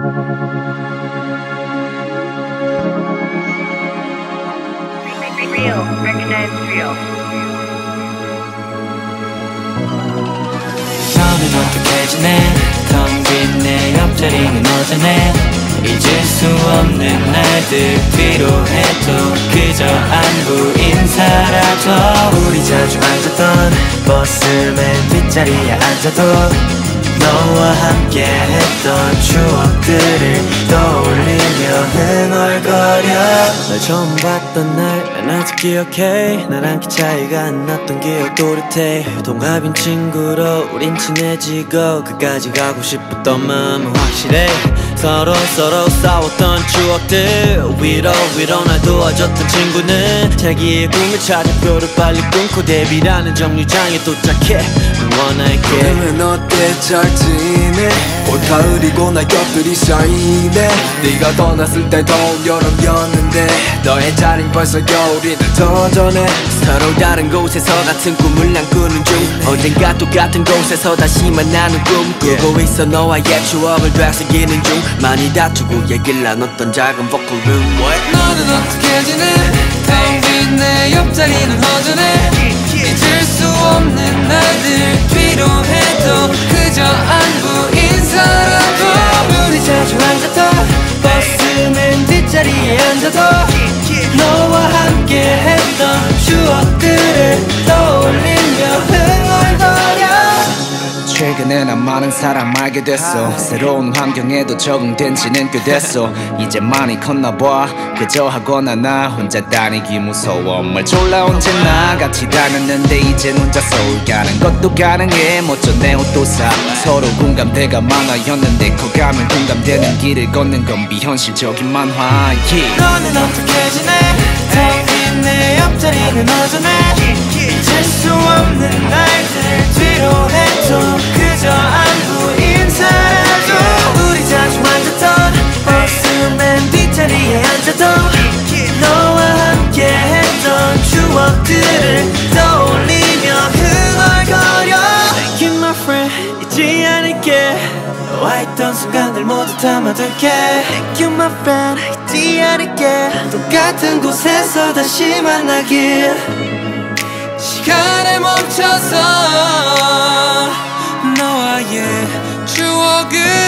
Real, recognize real. 너는 어떻게 지내? 텅빈내 옆자리는 어쩌네? 잊을 수 없는 날들 필요해도 그저 안부 인사라도. 우리 자주 앉았던 버스 맨 뒷자리에 앉아도 너와 함께 했던 추억들을 떠올리며 흥얼거려. 널 처음 봤던 날 난 아직 기억해. 나랑 키 차이가 안 났던 기억 또렷해 동갑인 친구로 우린 친해지고 끝까지 가고 싶었던 마음은 확실해 서로 서로 싸웠던 추억들 위로 위로 날 도와줬던 친구는 자기의 꿈을 찾아 표를 빨리 끊고 데뷔라는 정류장에 도착해. 응원할게. 그러면 어때? 잘 지내? 올 가을이고 낙엽들이 쌓이네. 네가 떠났을 때 더운 여름이었는데 너의 자린 벌써 겨울인데 더 전에 서로 다른 곳에서 같은 꿈을 난 꾸는 중. 언젠가 똑같은 곳에서 다시 만나는 꿈. 꾸고 있어 너와의 추억을 되새기는 중 많이 다투고 얘기를 나눴던 작은 보컬룸 너는 어떻게 지내 텅빈 내 옆자리는 허전해 최근에 난 많은 사람 알게 됐어. 새로운 환경에도 적응된 지는 꽤 됐어. 이제 많이 컸나봐. 그저 하거나 나 혼자 다니기 무서워. 말 졸라 언제 나 같이 다녔는데 이젠 혼자 서울 가는 것도 가능해. 멋져 내 옷도 사. 서로 공감대가 많아였는데 커가면 공감되는 길을 걷는 건 비현실적인 만화. Yeah. 너는 어떻게 지내? 텅빈 내 옆자리는 허전해 잊지 않을게. 너와 있던 순간들 모두 담아둘게. Thank you my friend. 잊지 않을게. 똑같은 곳에서 다시 만나길. 시간에 멈춰서 너와의 추억을